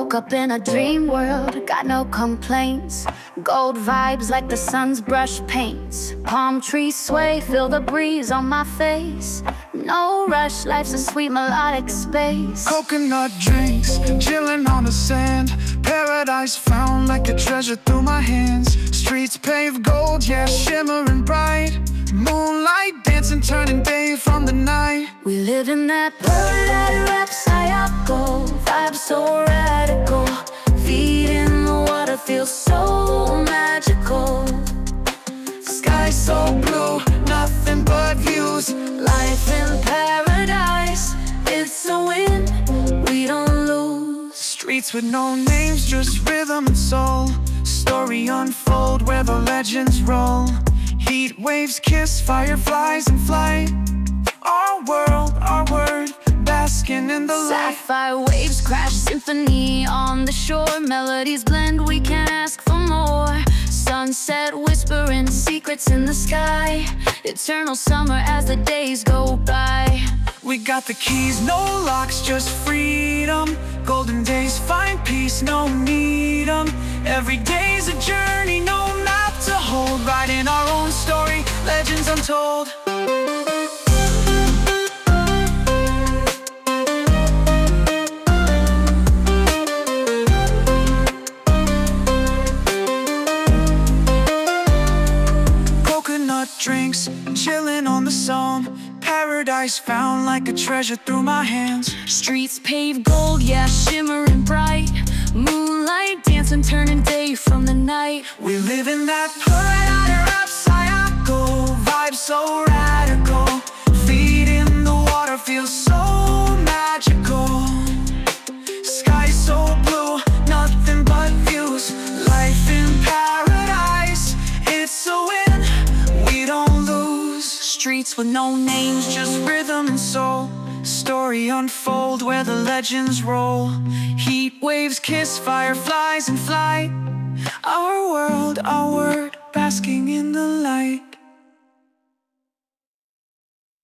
Woke up in a dream world, got no complaints. Gold vibes like the sun's brush paints. Palm trees sway, feel the breeze on my face. No rush, life's a sweet melodic space. Coconut drinks, chilling on the sand. Paradise found like a treasure through my hands. Streets paved gold, yeah, shimmering bright. Moonlight dancing, turning day from the night. We live in that With no names, just rhythm and soul. Story unfold where the legends roll. Heat waves kiss fireflies in flight. Our world, our word, basking in the light. Sapphire waves crash symphony on the shore Melodies blend, we can't ask for more Sunset whispering secrets in the sky Eternal summer as the days go by We got the keys, no locks, just freedom. Golden Every day's a journey, no map to hold. Writing our own story, legends untold. Coconut drinks, chilling on the Somme. Paradise found like a treasure through my hands. Streets paved gold, yeah, shimmering bright Moonlight dancing, turning day from the night. We live in that pearl rap Sayako Vibe so radical. Feet in the water feel so magical. Sky so blue, nothing but views. Life in paradise, it's a win. We don't lose. Streets with no names, just rhythm and soul Story unfold where the legends roll Heat waves kiss fireflies in flight our world, our word, basking in the light.